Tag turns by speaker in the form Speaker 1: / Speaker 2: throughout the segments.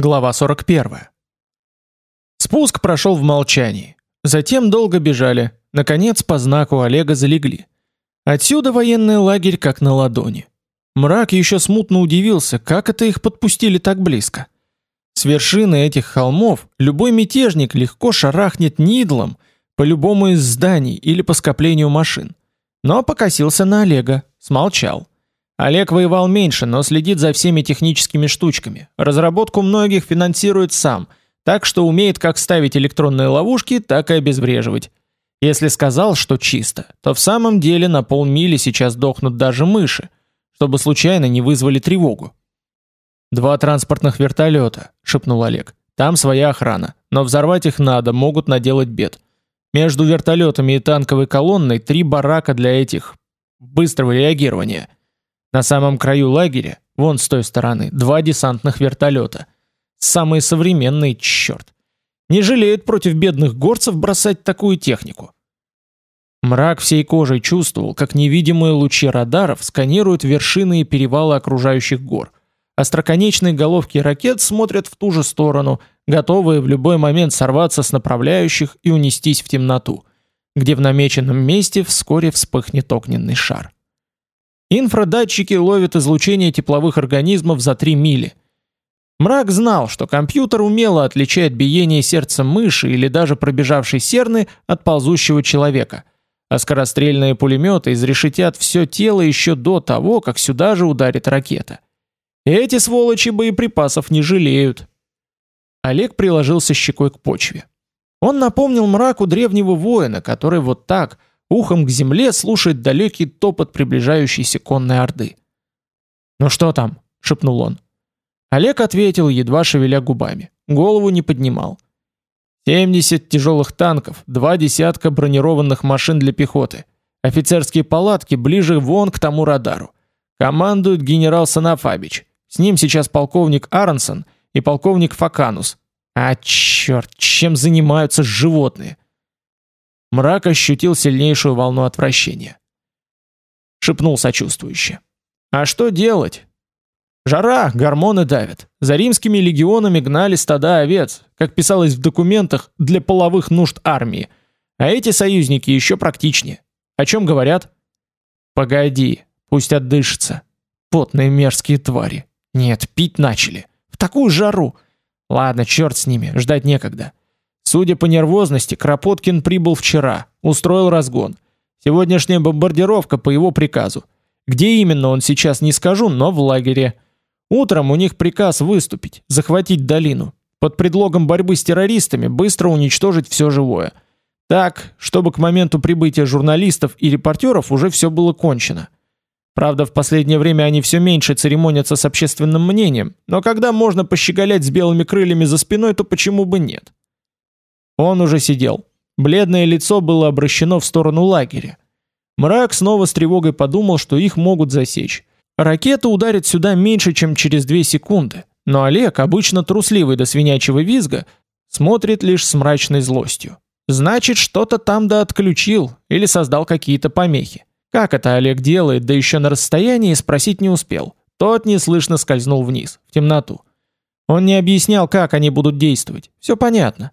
Speaker 1: Глава 41. Спуск прошел в молчании. Затем долго бежали. Наконец, по знаку Олега залегли. Отсюда военный лагерь как на ладони. Мрак еще смутно удивился, как это их подпустили так близко. С вершины этих холмов любой мятежник легко шарахнет нидлом по любому из зданий или по скоплению машин. Но покосился на Олега, смолчал. Олег воевал меньше, но следит за всеми техническими штучками. Разработку многих финансирует сам, так что умеет как ставить электронные ловушки, так и обезвреживать. Если сказал, что чисто, то в самом деле на полмили сейчас дохнут даже мыши, чтобы случайно не вызвали тревогу. «Два транспортных вертолета», — шепнул Олег. «Там своя охрана, но взорвать их надо, могут наделать бед. Между вертолетами и танковой колонной три барака для этих... быстрого реагирования». На самом краю лагеря, вон с той стороны, два десантных вертолета. Самые современные, черт. Не жалеют против бедных горцев бросать такую технику. Мрак всей кожей чувствовал, как невидимые лучи радаров сканируют вершины и перевалы окружающих гор. Остроконечные головки ракет смотрят в ту же сторону, готовые в любой момент сорваться с направляющих и унестись в темноту, где в намеченном месте вскоре вспыхнет огненный шар. Инфрадатчики ловят излучение тепловых организмов за 3 мили. Мрак знал, что компьютер умело отличает биение сердца мыши или даже пробежавшей серны от ползущего человека, а скорострельные пулеметы изрешетят все тело еще до того, как сюда же ударит ракета. Эти сволочи боеприпасов не жалеют. Олег приложился щекой к почве. Он напомнил мраку древнего воина, который вот так – ухом к земле слушает далекий топот приближающейся конной орды. «Ну что там?» — шепнул он. Олег ответил, едва шевеля губами. Голову не поднимал. «Семьдесят тяжелых танков, два десятка бронированных машин для пехоты. Офицерские палатки ближе вон к тому радару. Командует генерал Санафабич. С ним сейчас полковник Аронсон и полковник Факанус. А черт, чем занимаются животные? Мрак ощутил сильнейшую волну отвращения. Шепнул сочувствующе. «А что делать? Жара, гормоны давят. За римскими легионами гнали стада овец, как писалось в документах, для половых нужд армии. А эти союзники еще практичнее. О чем говорят? Погоди, пусть отдышится. Потные мерзкие твари. Нет, пить начали. В такую жару. Ладно, черт с ними, ждать некогда. Судя по нервозности, Кропоткин прибыл вчера, устроил разгон. Сегодняшняя бомбардировка по его приказу. Где именно он сейчас не скажу, но в лагере. Утром у них приказ выступить, захватить долину. Под предлогом борьбы с террористами быстро уничтожить все живое. Так, чтобы к моменту прибытия журналистов и репортеров уже все было кончено. Правда, в последнее время они все меньше церемонятся с общественным мнением, но когда можно пощеголять с белыми крыльями за спиной, то почему бы нет? Он уже сидел. Бледное лицо было обращено в сторону лагеря. Мрак снова с тревогой подумал, что их могут засечь. Ракета ударит сюда меньше, чем через две секунды, но Олег, обычно трусливый до свинячьего визга, смотрит лишь с мрачной злостью. Значит, что-то там да отключил или создал какие-то помехи. Как это Олег делает, да еще на расстоянии, спросить не успел. Тот неслышно скользнул вниз, в темноту. Он не объяснял, как они будут действовать. Все понятно.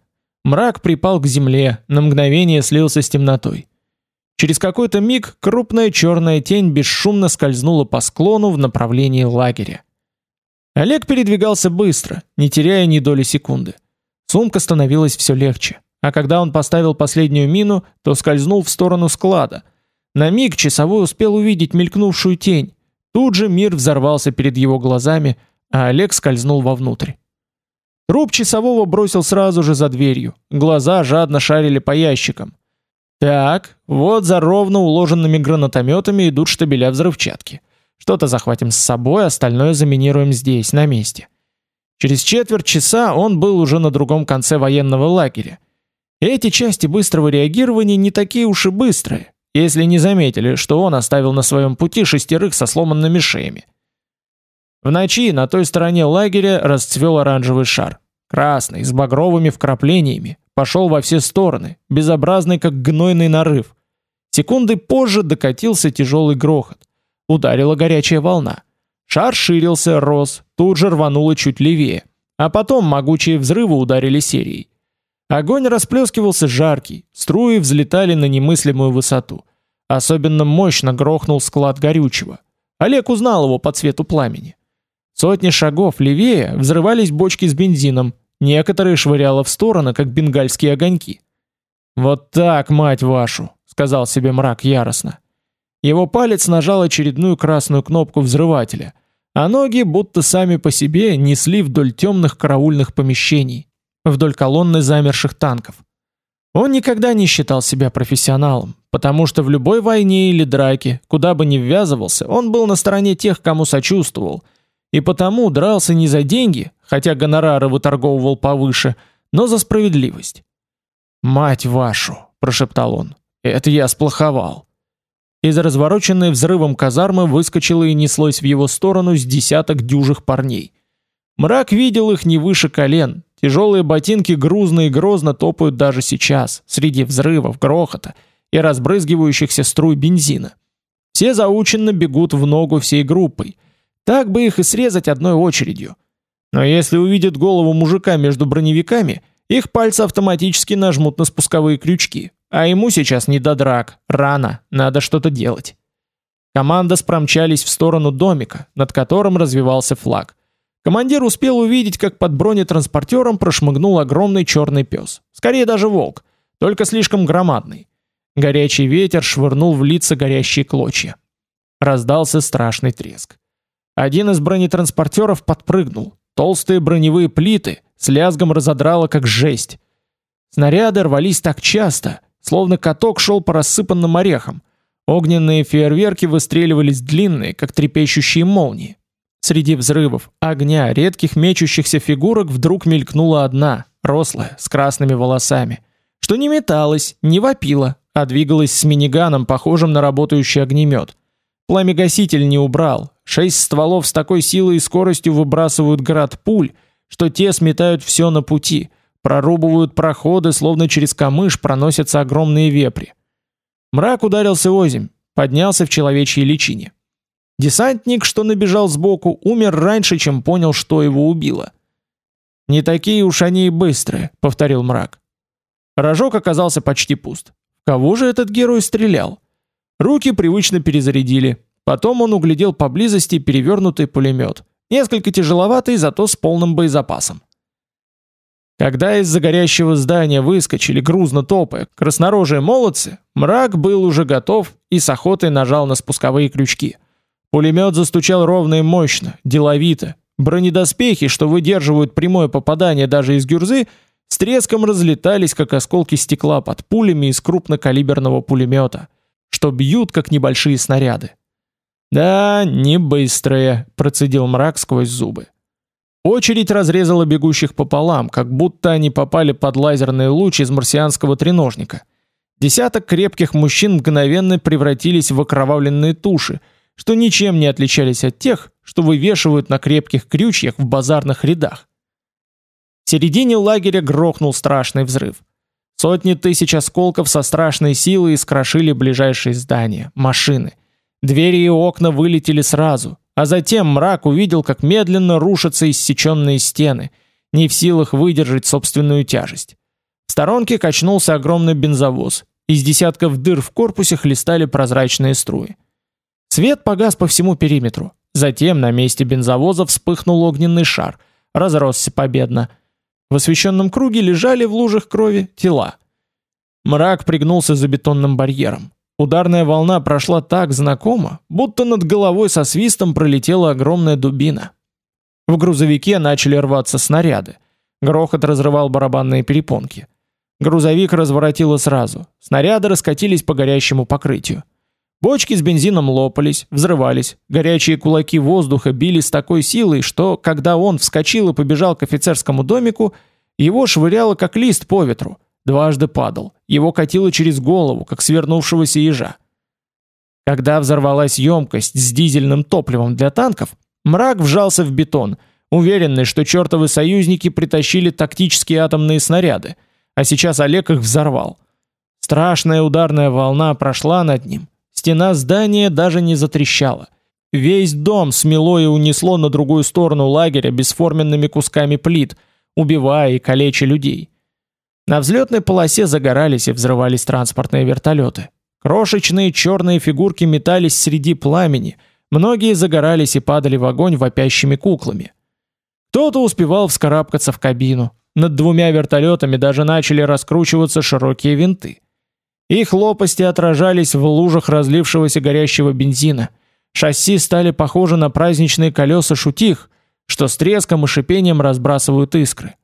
Speaker 1: Мрак припал к земле, на мгновение слился с темнотой. Через какой-то миг крупная черная тень бесшумно скользнула по склону в направлении лагеря. Олег передвигался быстро, не теряя ни доли секунды. Сумка становилась все легче, а когда он поставил последнюю мину, то скользнул в сторону склада. На миг часовой успел увидеть мелькнувшую тень. Тут же мир взорвался перед его глазами, а Олег скользнул вовнутрь. Труп часового бросил сразу же за дверью. Глаза жадно шарили по ящикам. Так, вот за ровно уложенными гранатометами идут штабеля взрывчатки. Что-то захватим с собой, остальное заминируем здесь, на месте. Через четверть часа он был уже на другом конце военного лагеря. Эти части быстрого реагирования не такие уж и быстрые, если не заметили, что он оставил на своем пути шестерых со сломанными шеями. В ночи на той стороне лагеря расцвел оранжевый шар. Красный, с багровыми вкраплениями, пошел во все стороны, безобразный как гнойный нарыв. Секунды позже докатился тяжелый грохот. Ударила горячая волна. Шар ширился, рос, тут же рвануло чуть левее. а потом могучие взрывы ударили серией. Огонь расплескивался жаркий, струи взлетали на немыслимую высоту. Особенно мощно грохнул склад горючего. Олег узнал его по цвету пламени. Сотни шагов левее взрывались бочки с бензином, некоторые швыряло в стороны, как бенгальские огоньки. «Вот так, мать вашу!» — сказал себе мрак яростно. Его палец нажал очередную красную кнопку взрывателя, а ноги будто сами по себе несли вдоль темных караульных помещений, вдоль колонны замерших танков. Он никогда не считал себя профессионалом, потому что в любой войне или драке, куда бы ни ввязывался, он был на стороне тех, кому сочувствовал, и потому дрался не за деньги, хотя гонорары выторговывал повыше, но за справедливость. «Мать вашу!» – прошептал он. «Это я сплоховал». Из развороченной взрывом казармы выскочило и неслось в его сторону с десяток дюжих парней. Мрак видел их не выше колен, тяжелые ботинки грузно и грозно топают даже сейчас, среди взрывов, грохота и разбрызгивающихся струй бензина. Все заученно бегут в ногу всей группой. Так бы их и срезать одной очередью. Но если увидят голову мужика между броневиками, их пальцы автоматически нажмут на спусковые крючки. А ему сейчас не до драк, рано, надо что-то делать. Команда спромчались в сторону домика, над которым развивался флаг. Командир успел увидеть, как под бронетранспортером прошмыгнул огромный черный пес. Скорее даже волк, только слишком громадный. Горячий ветер швырнул в лица горящие клочья. Раздался страшный треск. Один из бронетранспортеров подпрыгнул. Толстые броневые плиты с лязгом разодрало как жесть. Снаряды рвались так часто, словно каток шел по рассыпанным орехам. Огненные фейерверки выстреливались длинные, как трепещущие молнии. Среди взрывов, огня, редких мечущихся фигурок вдруг мелькнула одна, рослая, с красными волосами, что не металась, не вопила, а двигалась с миниганом, похожим на работающий огнемет. Пламегаситель не убрал, Шесть стволов с такой силой и скоростью выбрасывают град пуль, что те сметают все на пути, прорубывают проходы, словно через камыш проносятся огромные вепри. Мрак ударился озимь, поднялся в человечьей личине. Десантник, что набежал сбоку, умер раньше, чем понял, что его убило. «Не такие уж они и быстрые», — повторил мрак. Рожок оказался почти пуст. Кого же этот герой стрелял? Руки привычно перезарядили, Потом он углядел поблизости перевернутый пулемет, несколько тяжеловатый, зато с полным боезапасом. Когда из загорящего здания выскочили грузно топы, краснорожие молодцы, мрак был уже готов и с охотой нажал на спусковые крючки. Пулемет застучал ровно и мощно, деловито. Бронедоспехи, что выдерживают прямое попадание даже из гюрзы, с треском разлетались, как осколки стекла под пулями из крупнокалиберного пулемета, что бьют, как небольшие снаряды. Да, не быстрые, процедил мрак сквозь зубы. Очередь разрезала бегущих пополам, как будто они попали под лазерный луч из марсианского треножника. Десяток крепких мужчин мгновенно превратились в окровавленные туши, что ничем не отличались от тех, что вывешивают на крепких крючьях в базарных рядах. В середине лагеря грохнул страшный взрыв. Сотни тысяч осколков со страшной силой искрошили ближайшие здания, машины – Двери и окна вылетели сразу, а затем мрак увидел, как медленно рушатся иссеченные стены, не в силах выдержать собственную тяжесть. В сторонке качнулся огромный бензовоз. Из десятков дыр в корпусе хлестали прозрачные струи. Свет погас по всему периметру. Затем на месте бензовоза вспыхнул огненный шар, разросся победно. В освещенном круге лежали в лужах крови тела. Мрак пригнулся за бетонным барьером. Ударная волна прошла так знакомо, будто над головой со свистом пролетела огромная дубина. В грузовике начали рваться снаряды. Грохот разрывал барабанные перепонки. Грузовик разворотило сразу. Снаряды раскатились по горящему покрытию. Бочки с бензином лопались, взрывались. Горячие кулаки воздуха били с такой силой, что, когда он вскочил и побежал к офицерскому домику, его швыряло как лист по ветру. Дважды падал. Его катило через голову, как свернувшегося ежа. Когда взорвалась емкость с дизельным топливом для танков, мрак вжался в бетон, уверенный, что чертовы союзники притащили тактические атомные снаряды, а сейчас Олег их взорвал. Страшная ударная волна прошла над ним. Стена здания даже не затрещала. Весь дом смело и унесло на другую сторону лагеря бесформенными кусками плит, убивая и калеча людей. На взлетной полосе загорались и взрывались транспортные вертолеты. Крошечные черные фигурки метались среди пламени, многие загорались и падали в огонь вопящими куклами. Кто-то успевал вскарабкаться в кабину. Над двумя вертолетами даже начали раскручиваться широкие винты. Их лопасти отражались в лужах разлившегося горящего бензина. Шасси стали похожи на праздничные колеса шутих, что с треском и шипением разбрасывают искры.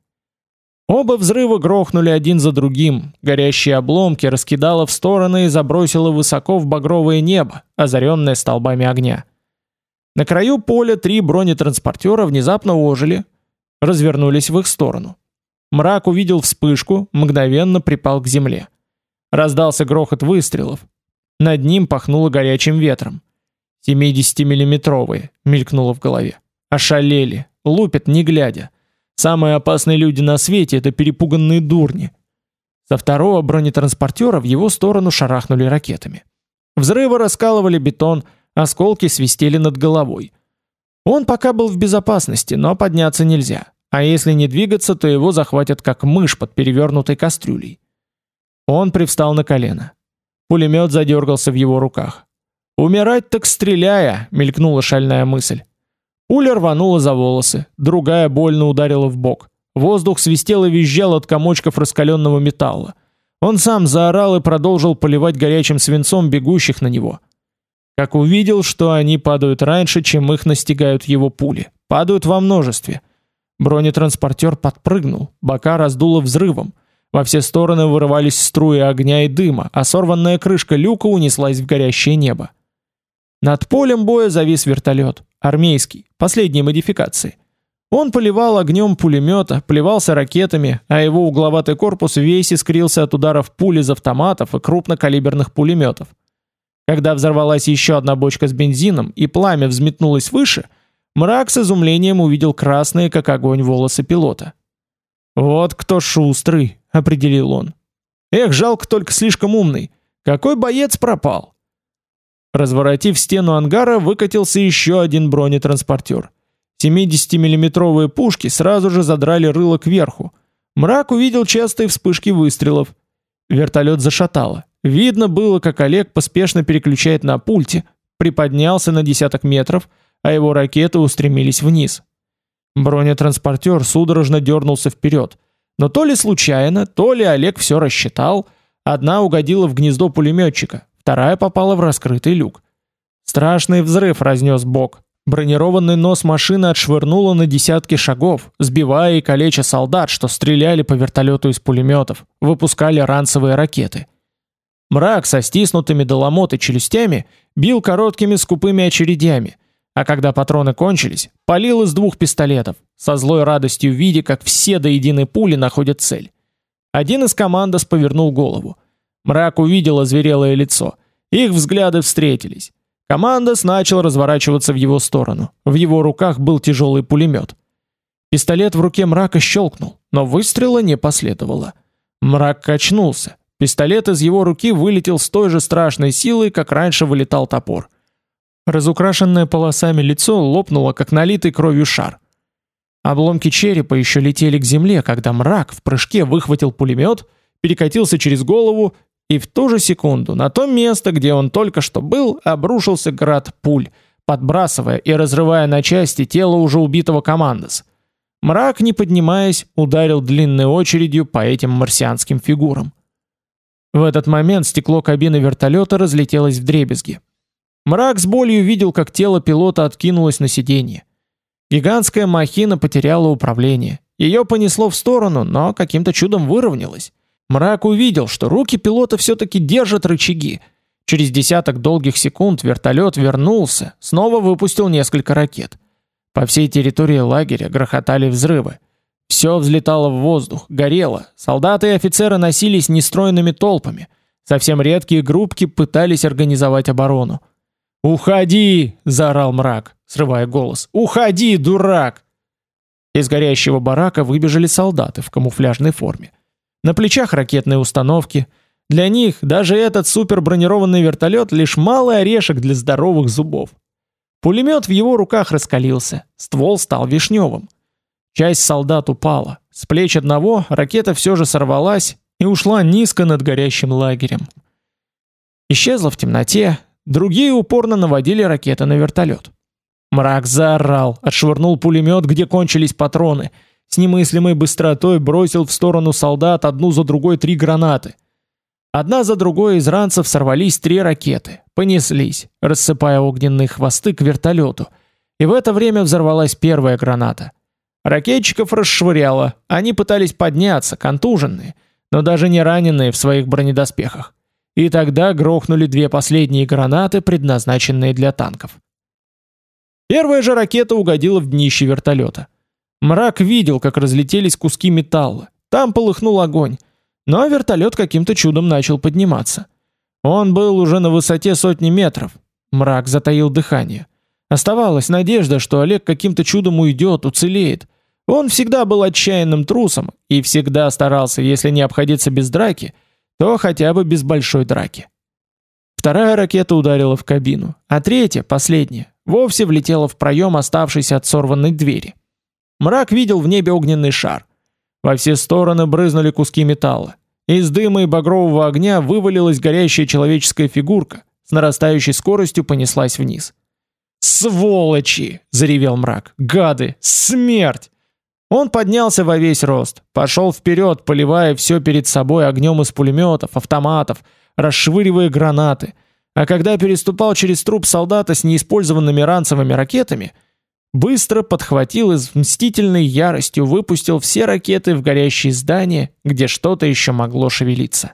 Speaker 1: Оба взрыва грохнули один за другим, горящие обломки раскидало в стороны и забросило высоко в багровое небо, озаренное столбами огня. На краю поля три бронетранспортера внезапно ожили, развернулись в их сторону. Мрак увидел вспышку, мгновенно припал к земле. Раздался грохот выстрелов. Над ним пахнуло горячим ветром. 70-миллиметровые, мелькнуло в голове. Ошалели, лупят не глядя. Самые опасные люди на свете это перепуганные дурни. Со второго бронетранспортера в его сторону шарахнули ракетами. Взрывы раскалывали бетон, осколки свистели над головой. Он пока был в безопасности, но подняться нельзя. А если не двигаться, то его захватят как мышь под перевернутой кастрюлей. Он привстал на колено. Пулемет задергался в его руках. «Умирать так стреляя!» — мелькнула шальная мысль. Пуля рванула за волосы, другая больно ударила в бок. Воздух свистел и визжал от комочков раскаленного металла. Он сам заорал и продолжил поливать горячим свинцом бегущих на него. Как увидел, что они падают раньше, чем их настигают его пули. Падают во множестве. Бронетранспортер подпрыгнул, бока раздуло взрывом. Во все стороны вырывались струи огня и дыма, а сорванная крышка люка унеслась в горящее небо. Над полем боя завис вертолет, армейский, последней модификации. Он поливал огнем пулемета, плевался ракетами, а его угловатый корпус весь искрился от ударов пуль из автоматов и крупнокалиберных пулеметов. Когда взорвалась еще одна бочка с бензином и пламя взметнулось выше, мрак с изумлением увидел красные, как огонь, волосы пилота. «Вот кто шустрый», — определил он. «Эх, жалко только слишком умный. Какой боец пропал?» Разворотив стену ангара, выкатился еще один бронетранспортер. 70-миллиметровые пушки сразу же задрали рыло кверху. Мрак увидел частые вспышки выстрелов. Вертолет зашатало. Видно было, как Олег поспешно переключает на пульте, приподнялся на десяток метров, а его ракеты устремились вниз. Бронетранспортер судорожно дернулся вперед. Но то ли случайно, то ли Олег все рассчитал. Одна угодила в гнездо пулеметчика, вторая попала в раскрытый люк. Страшный взрыв разнес бок. Бронированный нос машины отшвырнуло на десятки шагов, сбивая и калеча солдат, что стреляли по вертолету из пулеметов, выпускали ранцевые ракеты. Мрак со стиснутыми до ломоты челюстями бил короткими скупыми очередями, а когда патроны кончились, полил из двух пистолетов, со злой радостью видя, как все до единой пули находят цель. Один из командос повернул голову. Мрак увидел озверелое лицо. Их взгляды встретились. Командос начал разворачиваться в его сторону. В его руках был тяжелый пулемет. Пистолет в руке мрака щелкнул, но выстрела не последовало. Мрак качнулся. Пистолет из его руки вылетел с той же страшной силой, как раньше вылетал топор. Разукрашенное полосами лицо лопнуло, как налитый кровью шар. Обломки черепа еще летели к земле, когда мрак в прыжке выхватил пулемет, перекатился через голову, и в ту же секунду на то место, где он только что был, обрушился град пуль, подбрасывая и разрывая на части тело уже убитого командос. Мрак, не поднимаясь, ударил длинной очередью по этим марсианским фигурам. В этот момент стекло кабины вертолета разлетелось в дребезги. Мрак с болью видел, как тело пилота откинулось на сиденье. Гигантская махина потеряла управление. Ее понесло в сторону, но каким-то чудом выровнялось. Мрак увидел, что руки пилота все-таки держат рычаги. Через десяток долгих секунд вертолет вернулся, снова выпустил несколько ракет. По всей территории лагеря грохотали взрывы. Все взлетало в воздух, горело. Солдаты и офицеры носились нестройными толпами. Совсем редкие группки пытались организовать оборону. «Уходи!» — заорал мрак, срывая голос. «Уходи, дурак!» Из горящего барака выбежали солдаты в камуфляжной форме. На плечах ракетные установки. Для них даже этот супербронированный вертолет лишь малый орешек для здоровых зубов. Пулемет в его руках раскалился, ствол стал вишневым. Часть солдат упала, с плеч одного ракета все же сорвалась и ушла низко над горящим лагерем. Исчезла в темноте, другие упорно наводили ракеты на вертолет. Мрак заорал, отшвырнул пулемет, где кончились патроны, с немыслимой быстротой бросил в сторону солдат одну за другой три гранаты. Одна за другой из ранцев сорвались три ракеты, понеслись, рассыпая огненные хвосты к вертолету. И в это время взорвалась первая граната. Ракетчиков расшвыряло, они пытались подняться, контуженные, но даже не раненые в своих бронедоспехах. И тогда грохнули две последние гранаты, предназначенные для танков. Первая же ракета угодила в днище вертолета. Мрак видел, как разлетелись куски металла. Там полыхнул огонь. Но вертолет каким-то чудом начал подниматься. Он был уже на высоте сотни метров. Мрак затаил дыхание. Оставалась надежда, что Олег каким-то чудом уйдет, уцелеет. Он всегда был отчаянным трусом и всегда старался, если не обходиться без драки, то хотя бы без большой драки. Вторая ракета ударила в кабину, а третья, последняя, вовсе влетела в проем оставшейся от сорванной двери. Мрак видел в небе огненный шар. Во все стороны брызнули куски металла. Из дыма и багрового огня вывалилась горящая человеческая фигурка, с нарастающей скоростью понеслась вниз. «Сволочи!» — заревел мрак. «Гады! Смерть!» Он поднялся во весь рост, пошел вперед, поливая все перед собой огнем из пулеметов, автоматов, расшвыривая гранаты. А когда переступал через труп солдата с неиспользованными ранцевыми ракетами, быстро подхватил и с мстительной яростью выпустил все ракеты в горящие здания, где что-то еще могло шевелиться.